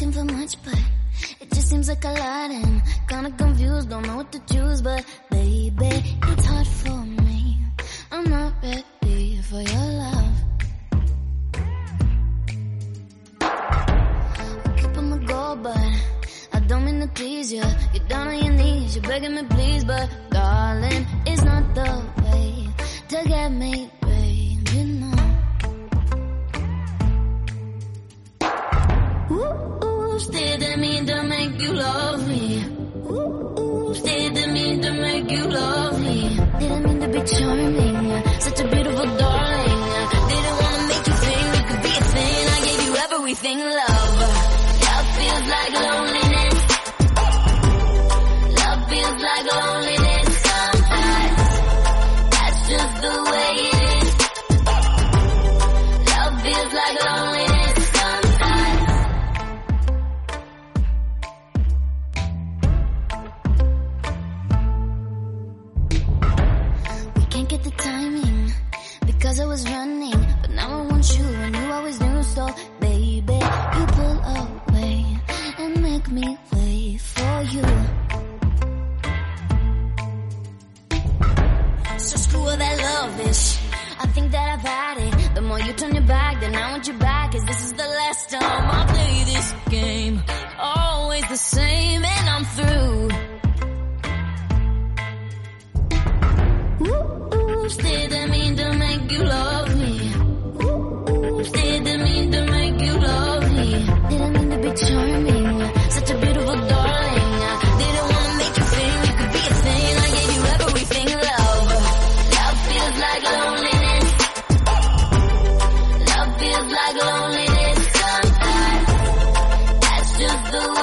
much, but it just seems like a lot. And kinda confused, don't know what to choose. But baby, it's hard for me. I'm not ready for your love. I keep on my goal, but I don't mean to tease you. You're down on your knees, you're begging me please, but darling, it's not the way to get me, Ooh, mean to make you love me. Mean to make you love me. Didn't mean to be charming, such a beautiful darling. Didn't wanna make you think we could be a thing. I gave you everything, love. Love feels like loneliness. Because I was running, but now I want you and you always knew so, baby. You pull away and make me wait for you. So screw all that love-ish. I think that I've had it. The more you turn your back, then I want you back. Cause this is the last time I play this game. Always the same, and I'm through. the